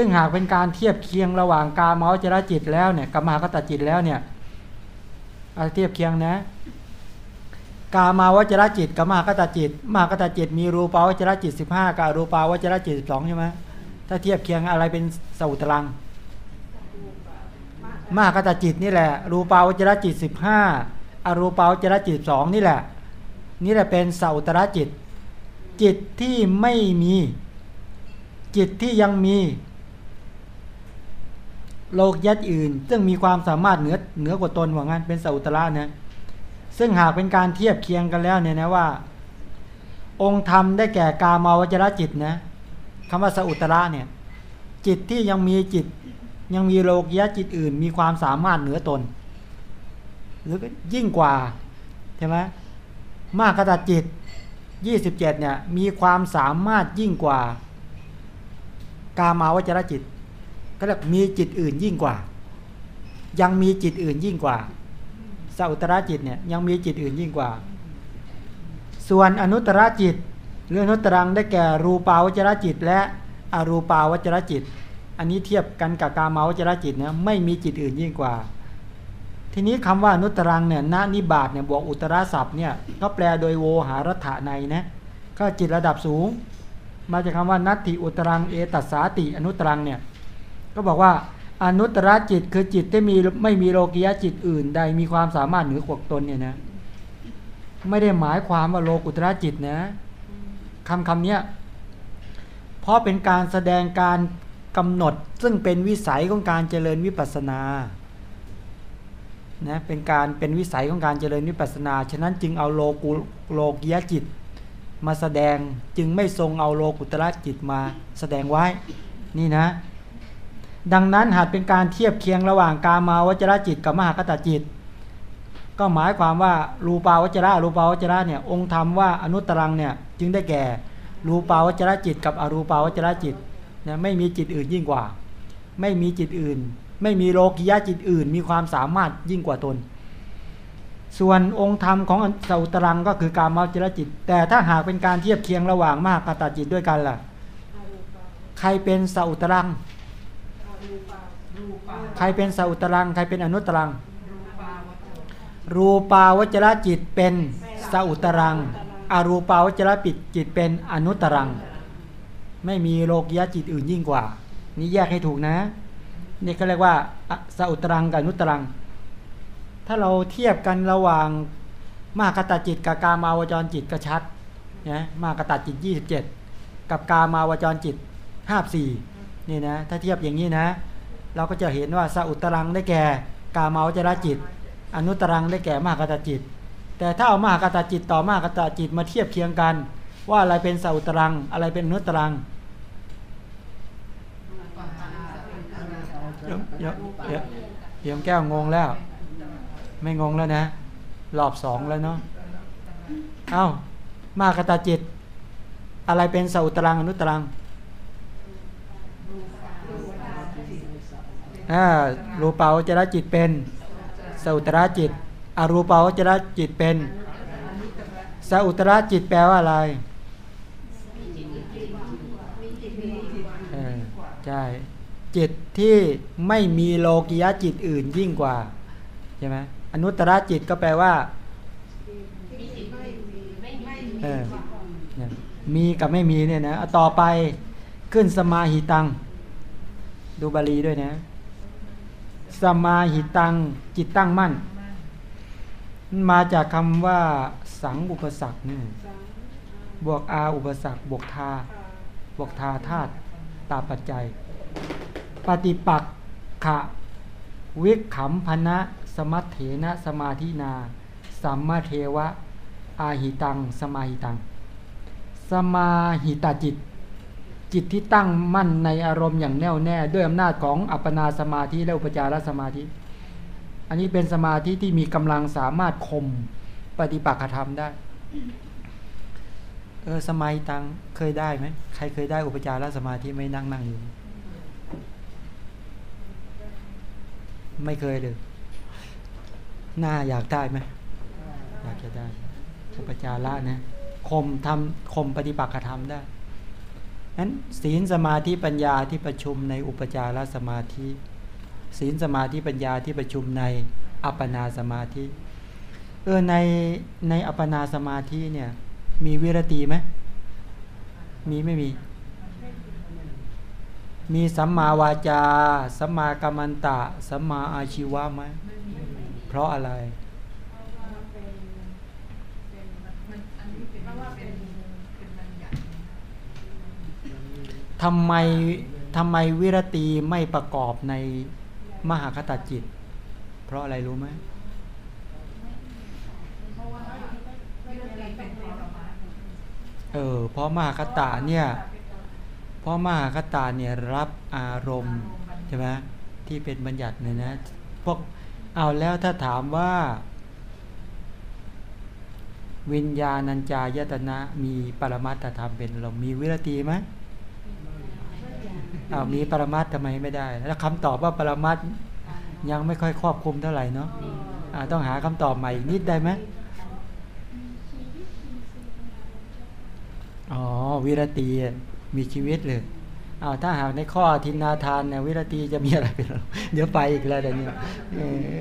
ซึ่งหากเป็นการเทียบเคียงระหว่างกามาวจรจิตแล้วเนี่ยกับมหากตจิตแล้วเนี่ยเอาเทียบเคียงนะ กามาวจรจิตกับมหากตจิต มากตจิต มีรูปาวจรจิต 15กับรูปาวจรจิต12ใช่ไหมถ้าเทียบเคียงอะไรเป็นสอุตรัง มากตจิตนี่แหละ รูปาวจรจิต 15อรูปาวจรจิต2นี่แหละ นี่แหละเป็นสอุตรจิต จิตที่ไม่มี จิตที่ยังมี โลกยัดอื่น ซึ่งมีความสามารถเหนือเหนือกว่าตนว่างั้นเป็นสัอุตระนะซึ่งหากเป็นการเทียบเคียงกันแล้วเนี่ยนะว่า องค์ธรรมได้แก่กามาวจรจิตนะคำว่าสัอุตระเนี่ยจิตที่ยังมีจิตยังมีโลกยะจิตอื่น มีความสามารถเหนือตน หรือยิ่งกว่าใช่ไหมมากขตจิต 27เนี่ยมีความสามารถยิ่งกว่า กามาวจรจิต ก็เรียกมีจิตอื่นยิ่งกว่า ยังมีจิตอื่นยิ่งกว่าสัอุตรจิตเนี่ยยังมีจิตอื่นยิ่งกว่า ส่วนอนุตตรจิตเรื่องนุตรังได้แก่รูปาวจรจิต และอรูปาวจรจิต อันนี้เทียบกันกับกามาวจรจิตเนี่ยไม่มีจิตอื่นยิ่งกว่า ทีนี้คำว่านุตรังเนี่ยณนิบาตเนี่ยบวกอุตราศัพท์เนี่ยก็แปลโดยโวหารถะในนะก็จิตระดับสูง มาจากคำว่านัตติอุตรังเอตัสสาติอนุตรังเนี่ย ก็บอกว่าอนุตตรจิตคือจิตที่มีไม่มีโลกิยะจิตอื่นใดมีความสามารถเหนือกว่าตนเนี่ยนะ ไม่ได้หมายความว่าโลกุตระจิตนะคำคำเนี้ยเพราะเป็นการแสดงการกำหนดซึ่งเป็นวิสัยของการเจริญวิปัสนานะเป็นการเป็นวิสัยของการเจริญวิปัสนา ฉะนั้นจึงเอาโลกุโลกิยะจิต มาแสดงจึงไม่ทรงเอาโลกุตระจิตมาแสดงไว้ นี่นะ ดังนั้นหากเป็นการเทียบเคียงระหว่างกามาวจรจิตกับมหากตจิต ก็หมายความว่ารูปาวจระรูปาวจระเนี่ยองค์ธรรมว่าอนุตรังเนี่ยจึงได้แก่รูปาวจรจิต กับอรูปาวจรจิตนะไม่มีจิตอื่นยิ่งกว่า ไม่มีจิตอื่น ไม่มีโลกิยะจิตอื่น มีความสามารถยิ่งกว่าตน ส่วนองค์ธรรมของสัตรังก็คือการมาวจรจิต แต่ถ้าหากเป็นการเทียบเคียงระหว่างมหากตจิตด้วยกันล่ะ ใครเป็นสัตรัง ใครเป็นสัตรัง ใครเป็นอนุตรัง รูปาวจรจิตเป็นสัตรัง อรูปาวจรปิดจิตเป็นอนุตรัง ไม่มีโลกยะจิตอื่นยิ่งกว่า นี่แยกให้ถูกนะ นี่เขาเรียกว่าสัตรังกับอนุตรัง ถ้าเราเทียบกันระหว่างมากตาจิตกับกามาวจรจิตก็ชัดนะมากตาจิต 27 กับกามาวจรจิต 54 นี่นะถ้าเทียบอย่างนี้นะ เราก็จะเห็นว่าสอุตรังได้แก่ กาเมาจรจิต อนุตรังได้แก่มหากตาจิต แต่ถ้าเอามหากตาจิตต่อมากตาจิตมาเทียบเคียงกัน ว่าอะไรเป็นสอุตรัง อะไรเป็นอนุตรังเยวเดี๋ยวเดี๋ยวแก้วงงแล้ว ไม่งงแล้วนะรอบสองแล้วเนาะเอา้ามากตาจิต อะไรเป็นสุตรังอนุตรังอ่า รูปาวจรจิตเป็นสุตระจิต อรูปาวจรจิตเป็นสุตระจิตแปลว่าอะไรใช่จิตที่ไม่มีโลกิยะจิตอื่นยิ่งกว่าใช่ไหมอนุตตรจิตก็แปลว่ามีกับไม่มีเนี่ยนะต่อไปขึ้นสมาหิตัง ดูบาลีด้วยนะ สมาหิตังจิตตั้งมั่น มาจากคำว่า สังอุปสรรคนี่บวกอาอุปสรรคบวกทาบวกทาธาตุตาปัจจัย ปฏิปักขะวิขำพนะ สมัตเถนะสมาธินา สัมมาเทวะ อาหิตัง สมาหิตัง สมาหิตาจิต จิตที่ตั้งมั่นในอารมณ์อย่างแน่วแน่ ด้วยอำนาจของอัปปนาสมาธิและอุปจารสมาธิ อันนี้เป็นสมาธิที่มีกำลังสามารถคมปฏิปักษธรรมได้เออสมาหิตังเคยได้ไหมใครเคยได้อุปจารสมาธิไม่นั่งนั่งอยู่ ไม่เคยเลยหน้าอยากได้ไหมอยากจะได้อุปจาระนะคมทำคมปฏิปักษธรรมได้ นั้นศีลสมาธิปัญญาที่ประชุมในอุปจารสมาธิ ศีลสมาธิปัญญาที่ประชุมในอัปปนาสมาธิเออในในอัปปนาสมาธิเนี่ยมีวิรติไหมมีไม่มี มีสัมมาวาจา สัมมากัมมันตะ สัมมาอาชีวะไหมเพราะอะไร ทำไมทำไมวิรตีไม่ประกอบในมหาคตาจิต เพราะอะไรรู้ไหมเออเพราะมหาคตาเนี่ยเพราะมหาคตาเนี่ยรับอารมณ์ใช่ไหมที่เป็นบัญญัติเนี่ยนะพวกเอาแล้วถ้าถามว่า วิญญาณัญจายตนะมีปรมัตถธรรมเป็นเรามีวิรตีไหม อ้าวมีปรมัตถ์ทำไมไม่ได้ แล้วคำตอบว่าปรมัตถ์ยังไม่ค่อยครอบคลุมเท่าไหร่เนาะะต้องหาคำตอบใหม่อีกนิดได้ไหมอ๋อวิรตีมีชีวิตเลยอ้าวถ้าหากในข้อทินนาทานเนี่ยวิรตีจะมีอะไรเป็นเดี๋ยวไปอีกแล้วเดี๋ยวนี้เออ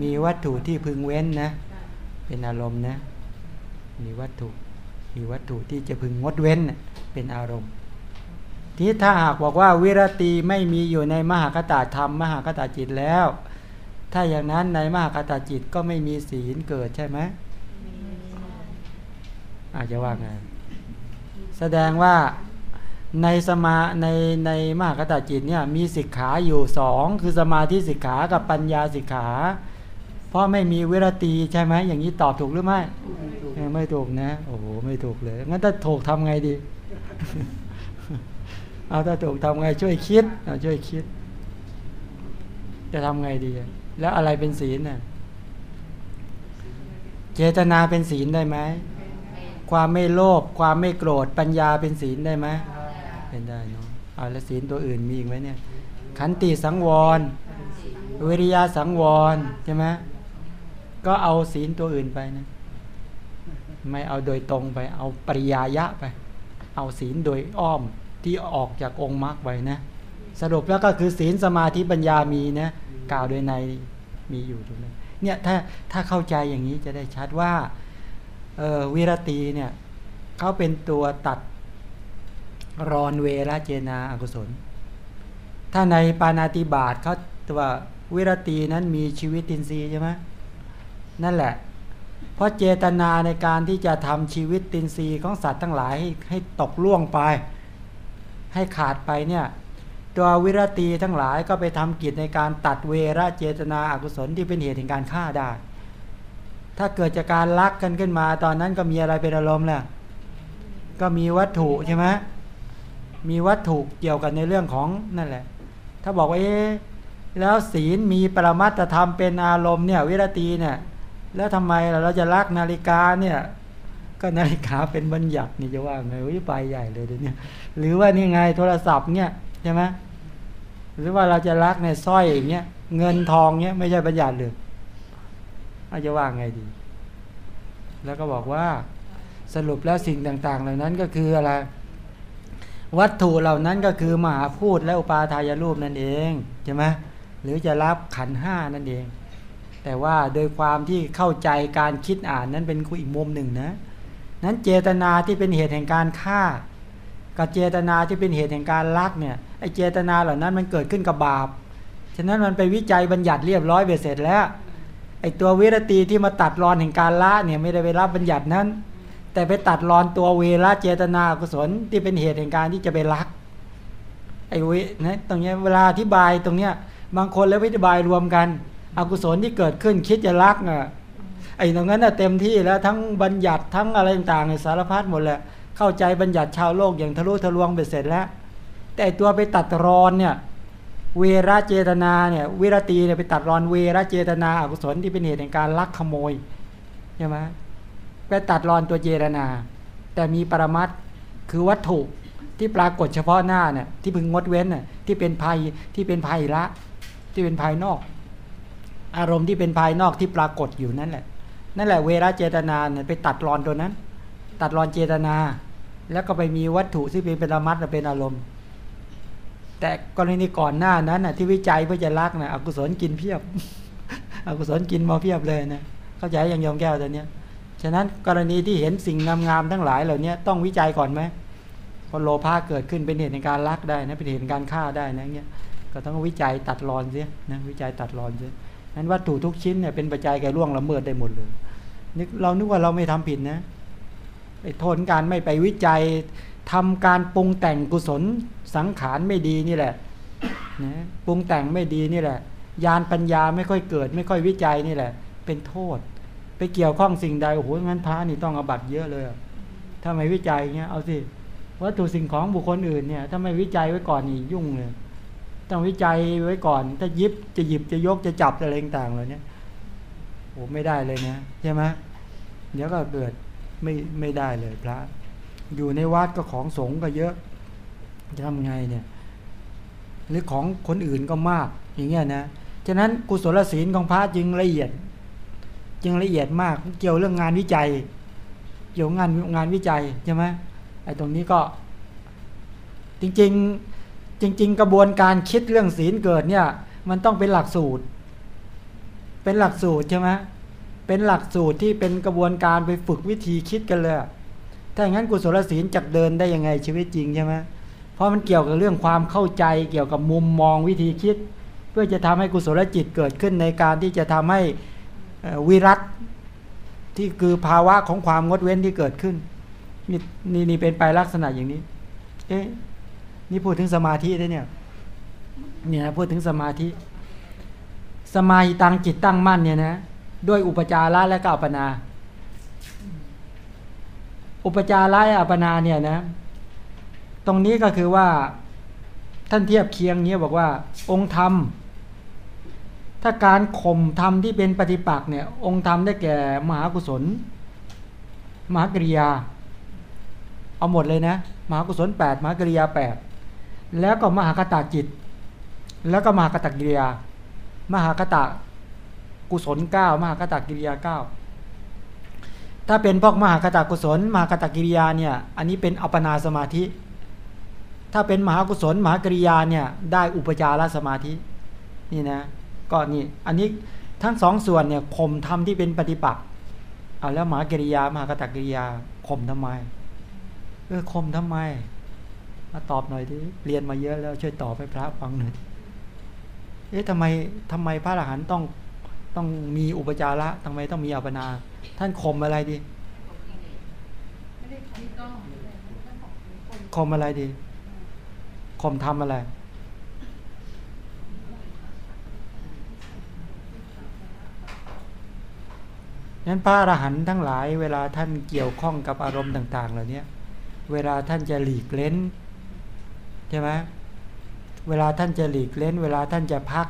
มีวัตถุที่พึงเว้นนะ เป็นอารมณ์นะ มีวัตถุ มีวัตถุที่จะพึงงดเว้นเป็นอารมณ์ที่ถ้าหากบอกว่าวิรตีไม่มีอยู่ในมหากตาธรรม มหากตาจิตแล้ว ถ้าอย่างนั้นในมหากตาจิตก็ไม่มีศีลเกิดใช่ไหมอาจจะว่าไงแสดงว่าในสมาในในมหากตาจิตเนี่ยมีสิกขาอยู่สองคือสมาธิสิกขากับปัญญาสิกขา เพราะไม่มีเวรตีใช่ไหมอย่างนี้ตอบถูกหรือไม่ ไม่ถูกนะ โอ้โหไม่ถูกเลย งั้นถ้าถูกทำไงดี เอาถ้าถูกทำไงช่วยคิดเอาช่วยคิด จะทำไงดี แล้วอะไรเป็นศีลน่ะเจตนาเป็นศีลได้ไหมความไม่โลภความไม่โกรธปัญญาเป็นศีลได้ไหมเป็นได้เนาะเอาแล้วศีลตัวอื่นมีอีกไหมเนี่ยขันติสังวร วิริยะสังวรใช่ไหม ก็เอาศีลตัวอื่นไปนะ ไม่เอาโดยตรงไป เอาปริยายะไป เอาศีลโดยอ้อมที่ออกจากองค์มรรคไว้นะ สรุปแล้วก็คือศีลสมาธิปัญญามีนะกล่าวโดยในมีอยู่ตรงนั้นเนี่ยถ้าถ้าเข้าใจอย่างนี้จะได้ชัดว่าเออวิรตีเนี่ยเขาเป็นตัวตัดรอนเวรเจนาอกุศล ถ้าในปานาติบาตเขาตัววิรตีนั้นมีชีวิตตินทรีย์ใช่ไหม นั่นแหละ เพราะเจตนาในการที่จะทำชีวิตตินทรีย์ของสัตว์ทั้งหลายให้ให้ตกล่วงไป ให้ขาดไปเนี่ยตัววิรตีทั้งหลายก็ไปทำกิจในการตัดเวรเจตนาอากุศลที่เป็นเหตุแห่งการฆ่าได้ ถ้าเกิดจากการลักกันขึ้นมา ตอนนั้นก็มีอะไรเป็นอารมณ์แหละก็มีวัตถุใช่ไหมมีวัตถุเกี่ยวกันในเรื่องของนั่นแหละ ถ้าบอกว่าเอ๊แล้วศีลมีปรมัตธรรมเป็นอารมณ์เนี่ยวิรตีเนี่ย แล้วทำไมเราจะลักนาฬิกาเนี่ย ก็นาฬิกาเป็นบัญญัตินี่จะว่าไงวิไปใหญ่เลยเดี๋ยวนี้หรือว่านี่ไงโทรศัพท์เนี่ยใช่ไหมหรือว่าเราจะลักในสร้อยอย่างเงี้ยเงินทองเงี้ยไม่ใช่บัญญัติเลยอาจจะว่าไงดี แล้วก็บอกว่าสรุปแล้วสิ่งต่าง ๆ เหล่านั้นก็คืออะไร วัตถุเหล่านั้นก็คือมหาพูดและอุปาทายรูปนั่นเองใช่ไหมหรือจะรับขันห้านั่นเอง แต่ว่าโดยความที่เข้าใจการคิดอ่านนั้นเป็นอีกมุมหนึ่งนะ นั้นเจตนาที่เป็นเหตุแห่งการฆ่า กับเจตนาที่เป็นเหตุแห่งการลักเนี่ยไอเจตนาเหล่านั้นมันเกิดขึ้นกับบาป ฉะนั้นมันไปวิจัยบัญญัติเรียบร้อยเบ็ดเสร็จแล้วไอตัววิรตีที่มาตัดรอนแห่งการละเนี่ยไม่ได้ไปรับบัญญัตินั้น แต่ไปตัดรอนตัวเวรเจตนากุศลที่เป็นเหตุแห่งการที่จะไปลักไอเวนะตรงนี้เวลาอธิบายตรงเนี้ยบางคนแล้วอธิบายรวมกัน อกุศลที่เกิดขึ้นคิดจะลักอะไอ้ตรงนั้นน่ะเต็มที่แล้วทั้งบัญญัติทั้งอะไรต่างๆสารพัดหมดแหละ เข้าใจบัญญัติชาวโลกอย่างทะลุทะลวงไปเสร็จแล้ว แต่ตัวไปตัดรอนเนี่ยเวรเจตนาเนี่ยวิรตีเนี่ยไปตัดรอนเวรเจตนาอกุศลที่เป็นเหตุแห่งการลักขโมยใช่ไหมไปตัดรอนตัวเจตนา แต่มีปรมัตคือวัตถุที่ปรากฏเฉพาะหน้าเนี่ยที่พึงงดเว้นน่ะที่เป็นภัยที่เป็นภัยละ ที่เป็นภายนอก อารมณ์ที่เป็นภายนอกที่ปรากฏอยู่นั่นแหละ นั่นแหละเวรเจตนาเนี่ยไปตัดรอนตัวนั้น ตัดรอนเจตนา แล้วก็ไปมีวัตถุที่เป็นปรมัตถ์เป็นอารมณ์ แต่กรณีก่อนหน้านั้นน่ะที่วิจัยเพื่อจะรักน่ะอกุศลกินเพียบอกุศลกินมาเพียบเลยนะเข้าใจอย่างยอมแก้วตัวเนี้ยฉะนั้นกรณีที่เห็นสิ่งงามๆทั้งหลายเหล่านี้ต้องวิจัยก่อนไหมเพราะโลภะเกิดขึ้นเป็นเหตุในการรักได้นะเป็นเหตุในการฆ่าได้นะเงี้ยก็ต้องวิจัยตัดรอนเสียนะวิจัยตัดรอนเสีย นั้นวัตถุทุกชิ้นเนี่ยเป็นปัจจัยแก่ล่วงละเมิดได้หมดเลยนึกเรานึกว่าเราไม่ทำผิดนะไอ้โทษการไม่ไปวิจัยทำการปรุงแต่งกุศลสังขารไม่ดีนี่แหละนะปรุงแต่งไม่ดีนี่แหละ ยานปัญญาไม่ค่อยเกิด ไม่ค่อยวิจัยนี่แหละ เป็นโทษ ไปเกี่ยวข้องสิ่งใดโอ้โหงั้นพระนี่ต้องอบัตเยอะเลยถ้าไม่วิจัยเงี้ยเอาสิวัตถุสิ่งของบุคคลอื่นเนี่ยถ้าไม่วิจัยไว้ก่อนนี่ยุ่งเลย ต้องวิจัยไว้ก่อน ถ้ายิบจะหยิบจะยกจะจับอะไรต่างๆเหล่านี้โอ้ไม่ได้เลยนะใช่ไหมเดี๋ยวก็เกิดไม่ไม่ได้เลยพระ อยู่ในวัดก็ของสงฆ์ก็เยอะจะทำไงเนี่ย หรือของคนอื่นก็มาก อย่างเงี้ยนะฉะนั้นกุศลศีลของพระจึงละเอียด จึงละเอียดมากเกี่ยวเรื่องงานวิจัย เกี่ยวงานงานวิจัยใช่ไหมไอ้ตรงนี้ก็ จริง ๆ จริง ๆ กระบวนการคิดเรื่องศีลเกิดเนี่ย มันต้องเป็นหลักสูตร เป็นหลักสูตรใช่ไหมเป็นหลักสูตรที่เป็นกระบวนการไปฝึกวิธีคิดกันเลยถ้าอย่างนั้นกุศลศีลจะเดินได้ยังไงชีวิตจริงใช่ไหมเพราะมันเกี่ยวกับเรื่องความเข้าใจเกี่ยวกับมุมมองวิธีคิด เพื่อจะทำให้กุศลจิตเกิดขึ้นในการที่จะทำให้วิรัตที่คือภาวะของความงดเว้นที่เกิดขึ้นนี่นี่นี่เป็นไปลักษณะอย่างนี้ เอ๊ะ นี่พูดถึงสมาธิได้เนี่ยเนี่ยพูดถึงสมาธิ สมาธิตังจิตตั้งมั่นเนี่ยนะด้วยอุปจาระและก็อัปนา อุปจาระอัปนาเนี่ยนะ ตรงนี้ก็คือว่าท่านเทียบเคียงเนี้ยบอกว่า องค์ธรรม ถ้าการข่มธรรมที่เป็นปฏิปักษ์เนี่ย องค์ธรรมได้แก่มหากุศล มหากริยา เอาหมดเลยนะ มหากุศลแปดมหากริยาแปด แล้วก็มหากตาจิต แล้วก็มหากตากิริยา มหากตากุศลเก้ามหากตากิริยาเก้าถ้าเป็นพวกมหากตากุศล มหากตากิริยาเนี่ยอันนี้เป็นอัปนาสมาธิ ถ้าเป็นมหากุศลมหากริยาเนี่ยได้อุปจารสมาธินี่นะก็นี่อันนี้ทั้งสองส่วนเนี่ยข่มทำที่เป็นปฏิปักษ์เอาแล้วมหากริยามหากตากิริยาข่มทำไมเออข่มทำไม มาตอบหน่อยดิเรียนมาเยอะแล้วช่วยตอบให้พระฟังหน่อยเอ๊ะทำไมทำไมพระอรหันต์ต้องต้องมีอุปจาระทำไมต้องมีอัปนา ท่านข่มอะไรดีข่มอะไรดีข่มทำอะไรนั้นพระอรหันต์ทั้งหลาย เวลาท่านเกี่ยวข้องกับอารมณ์ต่าง ๆ เหล่านี้เวลาท่านจะหลีกเล้น ใช่ไหมเวลาท่านจะหลีกเล้น เวลาท่านจะพัก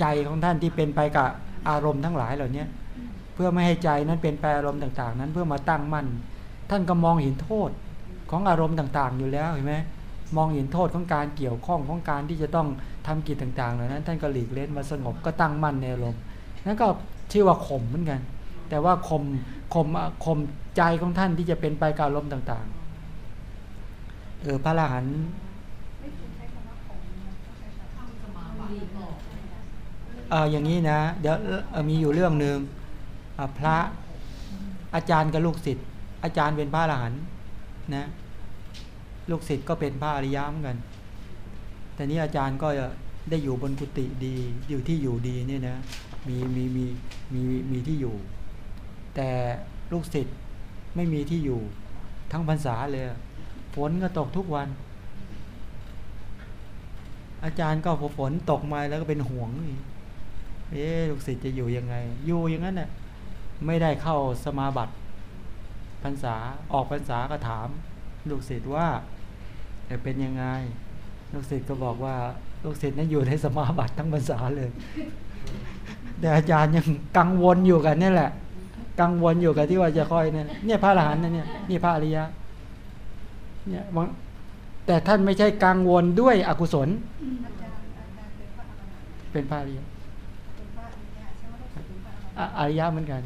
ใจของท่านที่เป็นไปกับอารมณ์ทั้งหลายเหล่านี้เพื่อไม่ให้ใจนั้นเป็นไปอารมณ์ต่าง ๆ นั้นเพื่อมาตั้งมั่น ท่านก็มองเห็นโทษของอารมณ์ต่าง ๆ อยู่แล้วเห็นไหมมองเห็นโทษของการเกี่ยวข้องของการที่จะต้องทำกิจต่างๆเหล่านั้น ท่านก็หลีกเล้นมาสงบก็ตั้งมั่นในอารมณ์นั่นก็ชื่อว่าข่มเหมือนกัน แต่ว่าข่มข่มข่มใจของท่านที่จะเป็นไปกับอารมณ์ต่าง ๆ เออพระอรหันต์ เอออย่างนี้นะ เดี๋ยวมีอยู่เรื่องหนึ่งพระอาจารย์กับลูกศิษย์อาจารย์เป็นพระอรหันต์นะ ลูกศิษย์ก็เป็นพระอริยเหมือนกัน แต่นี้อาจารย์ก็ได้อยู่บนกุฏิดีอยู่ที่อยู่ดีเนี่ยนะมีมีมีมีมีที่อยู่ แต่ลูกศิษย์ไม่มีที่อยู่ ทั้งพรรษาเลยฝนก็ตกทุกวัน อาจารย์ก็ฝนตกมาแล้วก็เป็นห่วง เอ๊ลูกศิษย์จะอยู่ยังไง อยู่อย่างนั้นน่ะไม่ได้เข้าสมาบัติพรรษาออกพรรษาก็ถาม ลูกศิษย์ว่าเป็นยังไง ลูกศิษย์ก็บอกว่า ลูกศิษย์นั้นอยู่ในสมาบัติทั้งพรรษาเลย แต่อาจารย์ยังกังวลอยู่กันนี่แหละ กังวลอยู่กับที่ว่าจะค่อยเนี่ยเนี่ยพระอรหันต์นะเนี่ยนี่พระอริยะเนี่ย แต่ท่านไม่ใช่กังวลด้วยอกุศล เป็นพระอริยะอริยะเหมือนกัน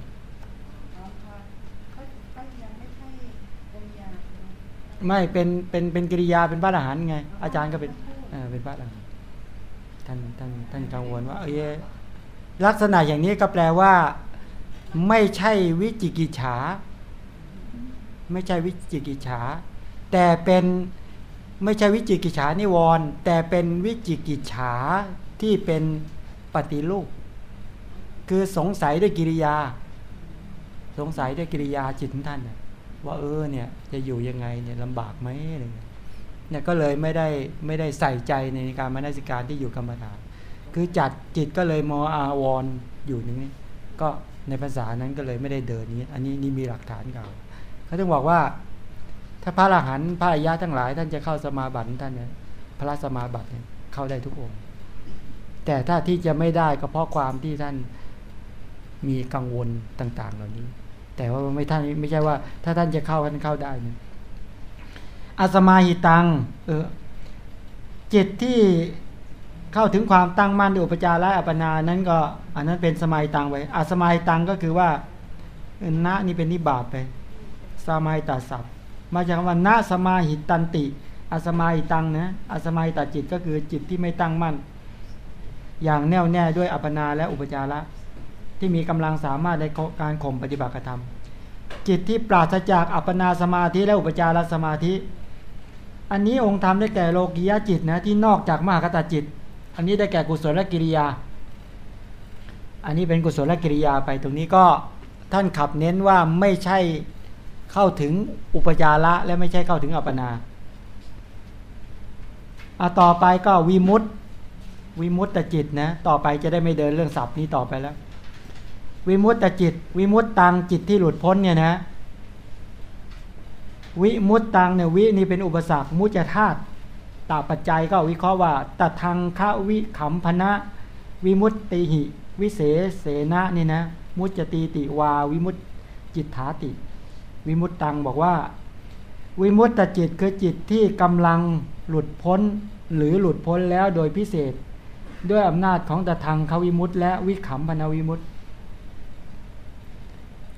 ไม่เป็นเป็นเป็นกิริยาเป็นพระอรหันไง อาจารย์ก็เป็นเป็นพระอรหันท่านท่านท่านกังวลว่า เออลักษณะอย่างนี้ก็แปลว่า ไม่ใช่วิจิกิจฉา ไม่ใช่วิจิกิจฉา แต่เป็น ไม่ใช่วิจิกิจฉานิวรณ์แต่เป็นวิจิกิจฉาที่เป็นปฏิรูปคือสงสัยด้วยกิริยา สงสัยด้วยกิริยาจิตท่านว่าเออเนี่ยจะอยู่ยังไงเนี่ยลำบากไหมอะไรเงี้ยเนี่ยก็เลยไม่ได้ไม่ได้ใส่ใจในการมานาสิการที่อยู่กรรมฐาน คือจัดจิตก็เลยมออาวรอยู่อย่างนี้ก็ในภาษานั้นก็เลยไม่ได้เดินนี้ อันนี้นี่มีหลักฐานเก่าเขาต้องบอกว่า ถ้าพระอรหันต์พระอริยะทั้งหลาย ท่านจะเข้าสมาบัติท่านเนี่ยพระสมาบัติเนี่ยเข้าได้ทุกองค์ แต่ถ้าที่จะไม่ได้ก็เพราะความที่ท่านมีกังวลต่าง ๆ เหล่านี้ แต่ว่าไม่ท่านไม่ใช่ว่า ถ้าท่านจะเข้าท่านเข้าได้นะอาสมาหิตัง เออจิตที่เข้าถึงความตั้งมั่นด้วยอุปจาระอัปปนานั้นก็ อันนั้นเป็นสมัยตังไว้อาสมัยตังก็คือว่าณนี่เป็นนิบาตไปสมัยตัดสับ มาจากว่าณสมาหิตันติอาสมาหิตังนะอาสมาหิตจิตก็คือจิตที่ไม่ตั้งมั่น อย่างแน่วแน่ด้วยอัปนาและอุปจาระที่มีกำลังสามารถในการข่มปฏิบัติกรรม จิตที่ปราศจากอัปปนาสมาธิและอุปจารสมาธิ อันนี้องค์ธรรมได้แก่โลกียจิตนะที่นอกจากมหากตจิต อันนี้ได้แก่กุศลกิริยา อันนี้เป็นกุศลกิริยาไปตรงนี้ก็ท่านขับเน้นว่าไม่ใช่ เข้าถึงอุปจาระและไม่ใช่เข้าถึงอัปปนาอะต่อไปก็วิมุตติวิมุตตจิตนะต่อไปจะได้ไม่เดินเรื่องศัพท์นี้ต่อไปแล้ว วิมุตตจิต วิมุตตังจิตที่หลุดพ้นเนี่ยนะวิมุตตังเนี่ยวินี่เป็นอุปสรรคมุจธาตุตาปัจจัยก็วิเคราะห์ว่าตัทางคะวิขำพนะวิมุตติหิ วิเศเสนะนี่นะมุจตีติวา วิมุตจิตถาติ วิมุตตังบอกว่า วิมุตตจิตคือจิตที่กำลังหลุดพ้น หรือหลุดพ้นแล้วโดยพิเศษ ด้วยอำนาจของตะทางควิมุตและวิขำพนาวิมุต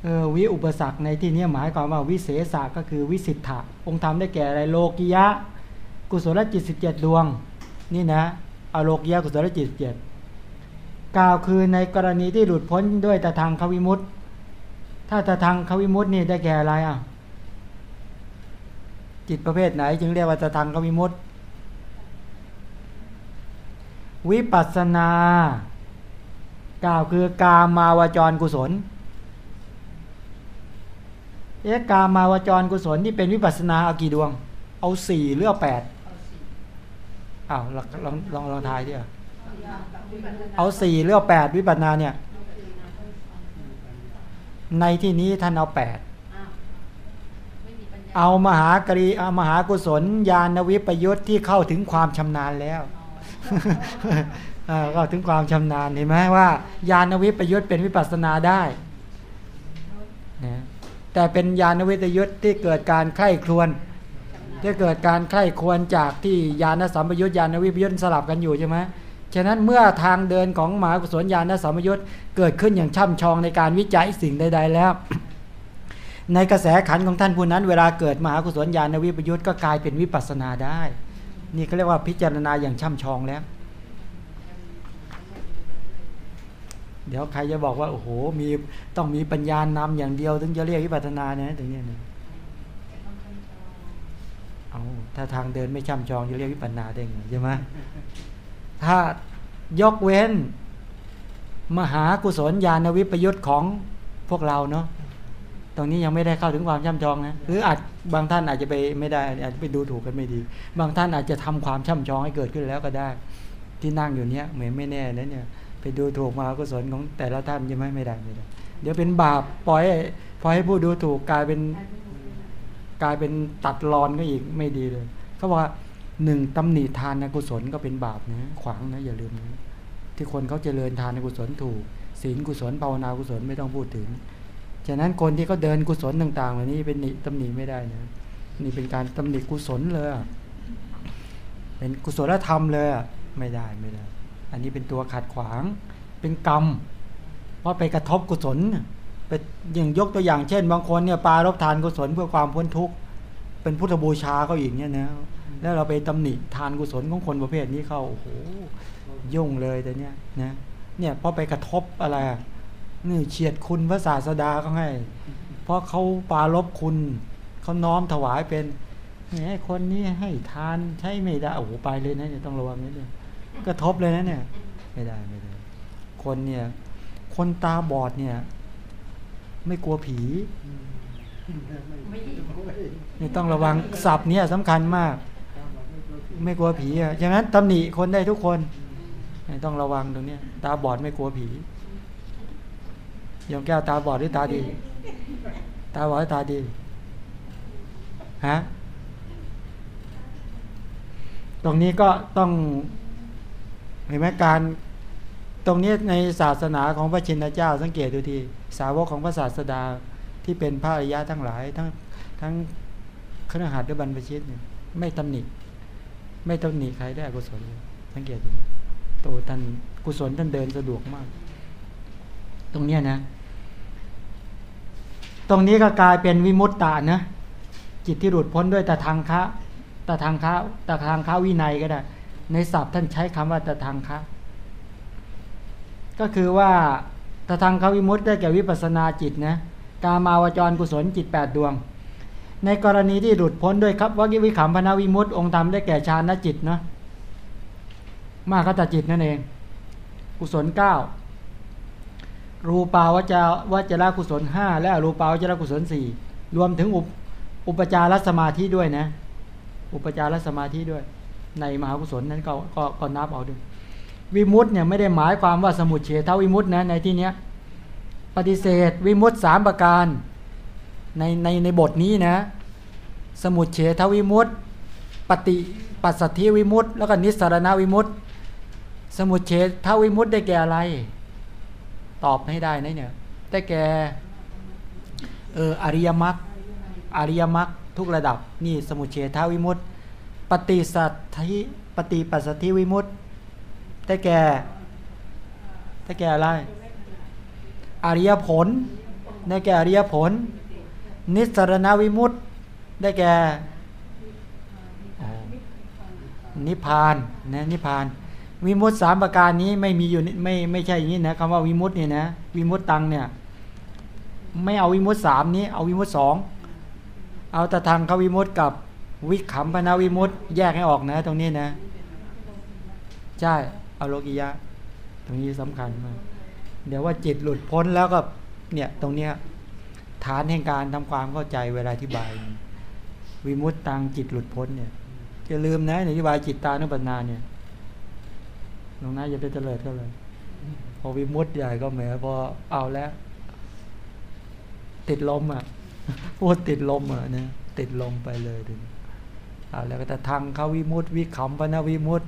เออวิอุปสรรคในที่นี้หมายความว่าวิเศษาก็คือวิสิทธะองค์ธรรมได้แก่อะไรโลกิยะ กุศลจิตสิบเจ็ดวง นี่นะอโลกิยะกุศลจิตเจ็ดกล่าวคือในกรณีที่หลุดพ้นด้วยตะทางควิมุต ถ้าตะทางควิมุตนี่ได้แก่อะไรอะ จิตประเภทไหน จึงเรียกว่าตะทางควิมุตวิปัสนากล่าวคือกามาวจรกุศล เอ๊ะกามาวจรกุศลที่เป็นวิปัสนาเอากี่ดวง เอาสี่หรือเอาแปดอ้าวลองลองลองลองทายดิเอาสี่หรือเอาแปดวิปัสนาเนี่ย ในที่นี้ท่านเอาแปดเอามหากรีเอามหากุศลญาณวิปยุทธที่เข้าถึงความชำนาญแล้วก็ถึงความชำนาญเห็นไหมว่า ญาณวิปยุทธเป็นวิปัสนาได้นะแต่เป็นญาณวิปยุทธที่เกิดการไข้ครวนที่เกิดการไข้ควรจากที่ญาณสัมปยุทธญาณวิปยุทธสลับกันอยู่ใช่ไหม ฉะนั้นเมื่อทางเดินของมหากุศลญาณสัมยุทธเกิดขึ้นอย่างช่ำชองในการวิจัยสิ่งใด ๆ แล้ว ในกระแสขันของท่านผู้นั้น เวลาเกิดมหากุศลญาณวิปยุทธก็กลายเป็นวิปัสนาได้ นี่เขาเรียกว่าพิจารณาอย่างช่ำชองแล้ว เดี๋ยวใครจะบอกว่าโอ้โหมีต้องมีปัญญานำอย่างเดียว ถึงจะเรียกวิปัสนาเนี่ยถึงเนี่ยเอาถ้าทางเดินไม่ช่ำชองจะเรียกวิปัสนาได้ไงใช่ไหม ถ้ายกเว้น มหากุศลญาณวิปยุทธ์ของพวกเราเนาะตรงนี้ยังไม่ได้เข้าถึงความช่ำชองนะหรืออาจบางท่านอาจจะไปไม่ได้อาจจะไปดูถูกกันไม่ดี บางท่านอาจจะทำความช่ำชองให้เกิดขึ้นแล้วก็ได้ ที่นั่งอยู่เนี้ยเหมือนไม่แน่นะเนี่ยไปดูถูกมหากุศลของแต่ละท่านยังไม่ไม่ได้ไม่ได้ เดี๋ยวเป็นบาปปล่อยปล่อยให้ผู้ดูถูกกลายเป็นกลายเป็นตัดรอนก็อีกไม่ดีเลยเขาบอกว่า หนึ่งตำหนิทานกุศลก็เป็นบาปนะขวางนะอย่าลืมนะที่คนเขาเจริญทานกุศลถูกศีลกุศลภาวนากุศลไม่ต้องพูดถึงฉะนั้นคนที่เขาเดินกุศลต่างๆเหล่านี้เป็นตำหนิไม่ได้นะนี่เป็นการตำหนิกุศลเลยเป็นกุศลธรรมเลยไม่ได้ไม่ได้ อันนี้เป็นตัวขัดขวางเป็นกรรมเพราะไปกระทบกุศลไปอย่างยกตัวอย่างเช่น บางคนเนี่ยปารบทานกุศลเพื่อความพ้นทุกข์เป็นพุทธบูชาเขาอีกเนี่ยนะ แล้วเราไปตำหนิทานกุศลของคนประเภทนี้เข้าโอ้โหยุ่งเลยแต่เนี้ยนะเนี่ยพอไปกระทบอะไรอะนี่เฉียดคุณพระศาสดาเขาให้เพราะเขาปรารบคุณเขาน้อมถวายเป็นแหมคนนี้ให้ทานใช้ไม่ได้โอ้โหไปเลยนะเนี่ยต้องระวังนิดนึงกระทบเลยนะเนี่ย ไม่ได้ไม่ได้ คนเนี่ย คนตาบอดเนี่ย ไม่กลัวผีนี่ต้องระวังศัพท์เนี่ยสำคัญมาก ไม่กลัวผีอะฉะนั้นตำหนิคนได้ทุกคน ต้องระวังตรงนี้ตาบอดไม่กลัวผียอมแก้วตาบอดหรือตาดี ตาบอดหรือตาดีฮะตรงนี้ก็ต้องเห็นไหมการตรงนี้ในศาสนาของพระชินเจ้า สังเกตดูทีสาวกของพระศาสดาที่เป็นพระอริยะทั้งหลาย ทั้งทั้งคณหัดและบรรพชิตเนี่ยไม่ตำหนิ ไม่ตำหนิใครได้อกุศลสังเกตดูโตท่านกุศลท่านเดินสะดวกมาก ตรงเนี้ยนะ ตรงนี้ก็กลายเป็นวิมุตตานะ จิตที่หลุดพ้นด้วยแตะทางคะตะทางคะตะทางคะวินัยก็ได้ ในศัพท์ท่านใช้คำว่าแตะทางคะก็คือว่าแตะทางคะวิมุตได้แก่วิปัสสนาจิตนะกามาวจรกุศลจิตแปดดวง ในกรณีที่หลุดพ้นด้วยครับวิวิขำพนาวิมุตต์องค์ธรรมได้แก่ฌานจิตเนาะมากขตจิตนั่นเอง กุศลเก้ารูปาวจาวจระกุศลห้าและรูปาวจระกุศลสี่รวมถึงอุปอุปจารสมาธิด้วยนะ อุปจารสมาธิด้วย ในมหากุศลนั้นก็ก็ก็นับเอาด้วยวิมุตต์เนี่ยไม่ได้หมายความว่าสมุทเฉทวิมุตต์นะในที่เนี้ยปฏิเสธวิมุตต์สามประการ ในในในบทนี้นะ สมุทเฉทวิมุตต์ปฏิปัสสัทธิวิมุตต์แล้วก็นิสสารณวิมุตต์สมุทเฉทวิมุตต์ได้แก่อะไร ตอบให้ได้นะเนี่ยได้แก่เอออริยมรรคอริยมรรคทุกระดับนี่สมุทเฉทวิมุตต์ปฏิสัทธิปฏิปัสสัทธิวิมุตต์ได้แก่ได้แก่อะไร อริยผลได้แก่อริยผล นิสรณวิมุตต์ได้แก่นิพพานนะนิพพาน วิมุตต์สามประการนี้ไม่มีอยู่ไม่ไม่ใช่อย่างนี้นะคำว่าวิมุตต์เนี่ยนะวิมุตต์ตังเนี่ย ไม่เอาวิมุตต์สามนี้ เอาวิมุตต์สองเอาแต่ทางเขาวิมุตต์กับวิขำพนาวิมุตต์แยกให้ออกนะ ตรงนี้นะ ใช่เอาโลกิยะ ตรงนี้สำคัญมากเดี๋ยวว่าจิตหลุดพ้นแล้วก็เนี่ยตรงเนี้ย ฐานแห่งการทำความเข้าใจเวลาอธิบาย วิมุตตังจิตหลุดพ้นเนี่ยจะลืมนะอธิบายจิตตานุปัฏนาเนี่ยลงนะอย่าไปเตลิดก็เลย พอวิมุตใหญ่ก็แหมพอเอาแล้ว ติดลมอะพูดติดลมอะเนี่ยติดลมไปเลยถึงเอาแล้วก็แต่ทางเขาวิมุตวิขำปนวิมุต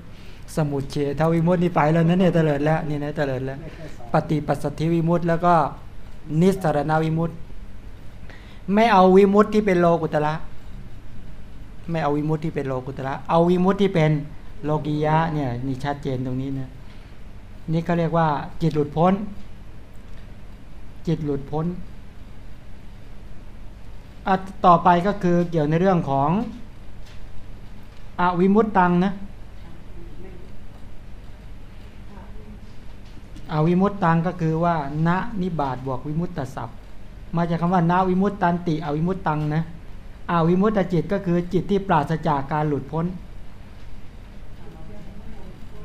สมุทเฉทวิมุตนี่ไปแล้วนั่นเนี่ยเตลิดแล้วนี่นะเตลิดแล้ว ปฏิปัสสธิวิมุตแล้วก็นิสสารณวิมุต ไม่เอาวิมุตที่เป็นโลกุตระไม่เอาวิมุตที่เป็นโลกุตระเอาวิมุตที่เป็นโลกิยะเนี่ยนี่ชัดเจนตรงนี้นะนี่เขาเรียกว่า จิตหลุดพ้น จิตหลุดพ้นอัต่อไปก็คือเกี่ยวในเรื่องของอวิมุตตังนะอวิมุตตังก็คือว่าณนิบาตบวกวิมุตตศัพท์ มาจากคำว่านาวิมุตตันติอวิมุตตังนะอวิมุตตจิตก็คือจิตที่ปราศจากการหลุดพ้น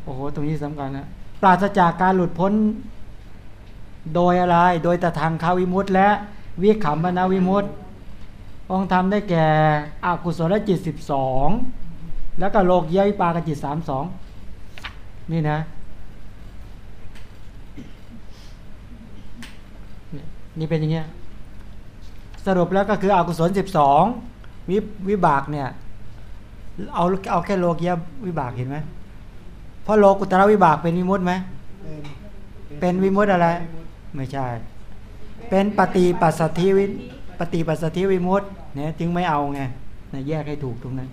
โอ้โห ตรงนี้สำคัญนะ ปราศจากการหลุดพ้น โดยอะไร โดยแต่ทางคาวิมุตและวิขำมนาวิมุตองค์ธรรมได้แก่อกุศลจิตสิบสองแล้วก็โลกเยวิปากจิตสามสองนี่นะนี่เป็นอย่างเงี้ย สรุปแล้วก็คืออกุศลสิบสองวิวิบากเนี่ยเอาเอาแค่โลกียวิบากเห็นไหมเพราะโลกุตระวิบากเป็นวิมุตไหมเป็นวิมุตอะไร ไม่ใช่ เป็นปฏิปัสสธิวิปฏิปัสสธิวิมุตเนี่ยจึงไม่เอาไงนะแยกให้ถูกตรงนั้น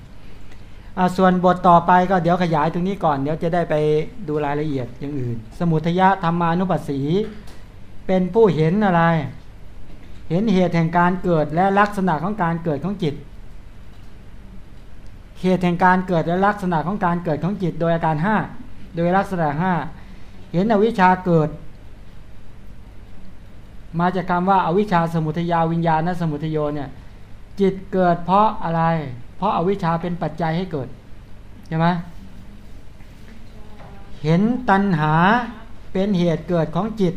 ส่วนบทต่อไปก็เดี๋ยวขยายตรงนี้ก่อน เดี๋ยวจะได้ไปดูรายละเอียดอย่างอื่น สมุทยะธรรมานุปัสสี เป็นผู้เห็นอะไร เห็นเหตุแห่งการเกิดและลักษณะของการเกิดของจิต เหตุแห่งการเกิดและลักษณะของการเกิดของจิต โดยอาการห้าโดยลักษณะห้าเห็นอวิชชาเกิด มาจากคำว่าอาวิชชาสมุทยาวิญญาณสมุทโยเนี่ยจิตเกิดเพราะอะไร เพราะอาวิชชาเป็นปัจจัยให้เกิดใช่ไหมเห็นตัณหาเป็นเหตุเกิดของจิต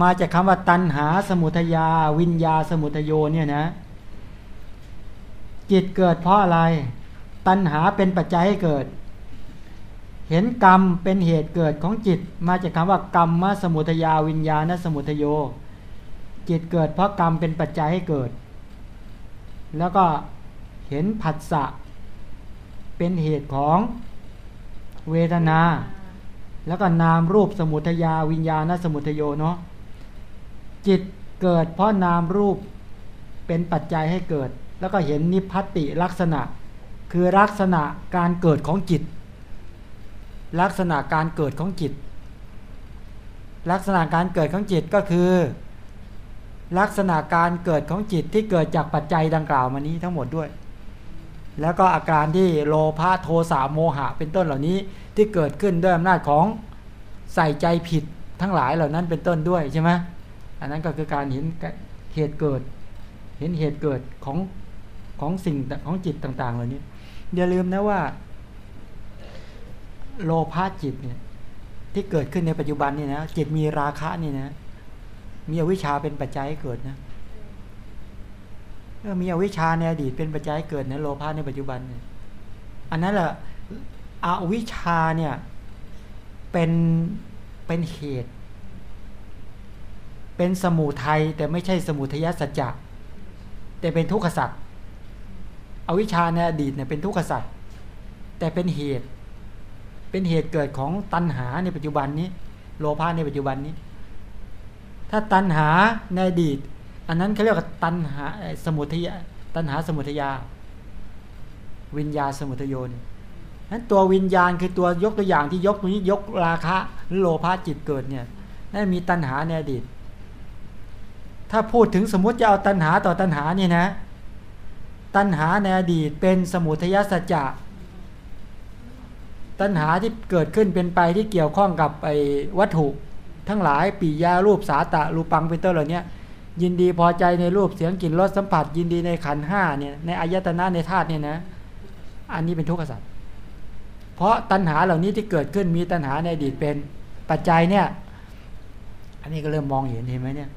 มาจากคำว่าตัณหาสมุทยา วิญญาสมุทโยเนี่ยนะ จิตเกิดเพราะอะไร ตัณหาเป็นปัจจัยให้เกิด เห็นกรรมเป็นเหตุเกิดของจิต มาจากคำว่ากรรมมสมุทยาวิญญาณสมุทโย จิตเกิดเพราะกรรมเป็นปัจจัยให้เกิด แล้วก็เห็นผัสสะเป็นเหตุของเวทนา แล้วก็นามรูปสมุทยาวิญญาณสมุทโยเนาะ จิตเกิดเพราะนามรูปเป็นปัจจัยให้เกิด แล้วก็เห็นนิพพติลักษณะ คือลักษณะการเกิดของจิต ลักษณะการเกิดของจิต ลักษณะการเกิดของจิตก็คือ ลักษณะการเกิดของจิตที่เกิดจากปัจจัยดังกล่าวมานี้ทั้งหมดด้วย แล้วก็อาการที่โลภะโทสะโมหะ เป็นต้นเหล่านี้ที่เกิดขึ้นด้วยอำนาจของใส่ใจผิดทั้งหลายเหล่านั้นเป็นต้นด้วยใช่ไหม อันนั้นก็คือการเห็นเหตุเกิด เห็นเหตุเกิดของของสิ่งของจิตต่าง ๆ เหล่านี้ อย่าลืมนะว่า โลภะจิตเนี่ยที่เกิดขึ้นในปัจจุบันนี่นะจิตมีราคะนี่นะ มีอวิชชาเป็นปัจจัยให้เกิดนะเออมีอวิชชาในอดีตเป็นปัจจัยเกิดนะโลภะในปัจจุบันเนี่ยอันนั้นแหละอวิชชาเนี่ยเป็นเป็นเหตุ เป็นสมุทัยแต่ไม่ใช่สมุทยสัจจะแต่เป็นทุกขสัจอวิชชาในอดีตเนี่ยเป็นทุกขสัจแต่เป็นเหตุ เป็นเหตุเกิดของตัณหาในปัจจุบันนี้ โลภะในปัจจุบันนี้ ถ้าตัณหาในอดีต อันนั้นเขาเรียกว่าตัณหาสมุทัยตัณหาสมุทยา วิญญาสมุทโยนนั้นตัววิญญาณคือตัวยกตัวอย่างที่ยกตรงนี้ยกราคะหรือโลภะจิตเกิดเนี่ยนั่นมีตัณหาในอดีต ถ้าพูดถึงสมมติจะเอาตัณหาต่อตัณหาเนี่ยนะ ตัณหาในอดีตเป็นสมุทัยสัจจะตัณหาที่เกิดขึ้นเป็นไปที่เกี่ยวข้องกับไอ้วัตถุ ทั้งหลายปียารูปสาตะรูปังเป็นต้นเหล่านี้ยินดีพอใจในรูปเสียงกลิ่นรสสัมผัส ยินดีในขันห้าเนี่ยในอายตนะในธาตุเนี่ยนะ อันนี้เป็นทุกขสัตว์เพราะตัณหาเหล่านี้ที่เกิดขึ้นมีตัณหาในอดีตเป็นปัจจัยเนี่ย อันนี้ก็เริ่มมองเห็นเห็นไหมเนี่ย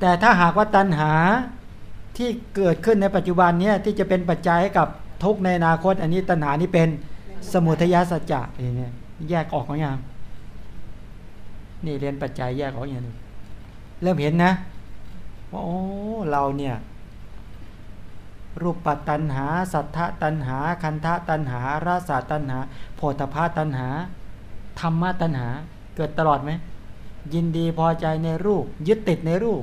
แต่ถ้าหากว่าตัณหาที่เกิดขึ้นในปัจจุบันเนี่ยที่จะเป็นปัจจัยให้กับทุกในอนาคต อันนี้ตัณหานี้เป็นสมุทัยสัจจะนี่แยกออกของอย่างนี่เรียนปัจจัยแยกออกอย่างนึงเริ่มเห็นนะว่าโอ้เราเนี่ย รูปปัตันหา สัทธตันหา คันธตันหา ราสาตันหาโพธพาตันหา ธรรมะตันหา เกิดตลอดไหมยินดีพอใจในรูป ยึดติดในรูป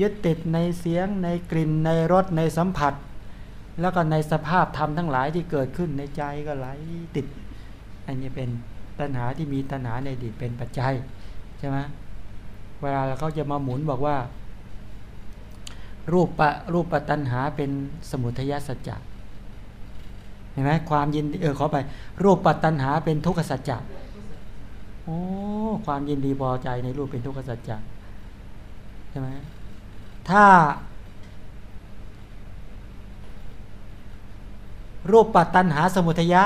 ยึดติดในเสียงในกลิ่นในรสในสัมผัส แล้วก็ในสภาพธรรมทั้งหลายที่เกิดขึ้นในใจก็ไหลติด อันนี้เป็นตัณหาที่มีตัณหาในอดีตเป็นปัจจัยใช่ไหมเวลาเขาจะมาหมุนบอกว่า รูปปะรูปปะตัณหาเป็นสมุทัยสัจจะเห็นไหมความยินเออขอไป รูปปะตัณหาเป็นทุกขสัจจะโอ้ความยินดีพอใจในรูปเป็นทุกขสัจจะใช่ไหม ถ้า รูปปัตตันหาสมุทยะ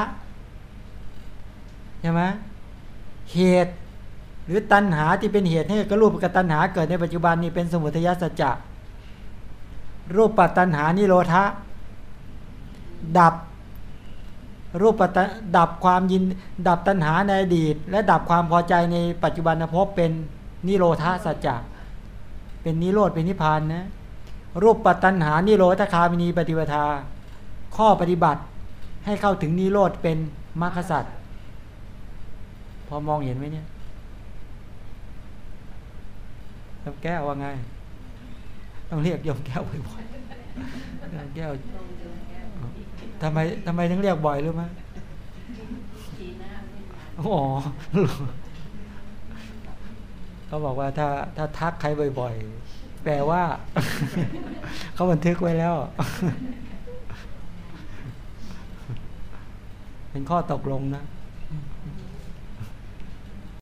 ใช่ไหมเหตุหรือตัณหาที่เป็นเหตุให้กับรูปกับตัณหาเกิดในปัจจุบันนี้เป็นสมุทัยสัจจะรูปปัตตัณหานิโรธะดับรูปปัตดับความยินดับตัณหาในอดีต และดับความพอใจในปัจจุบันภพเป็นนิโรธาสัจจะ เป็นนิโรธเป็นนิพพานนะรูปปัตตัณหานิโรธคามินีปฏิปทา ข้อปฏิบัติให้เข้าถึงนิโรธเป็นมรรคสัตว์พอมองเห็นไหมเนี่ยยมแก้วว่าไง ต้องเรียกยมแก้วบ่อยๆยมแก้วทำไมทำไมถึงเรียกบ่อยรู้ไหมอ๋อ เขาบอกว่าถ้าถ้าทักใครบ่อยๆ แปลว่า เขาบันทึกไว้แล้ว เป็นข้อตกลงนะ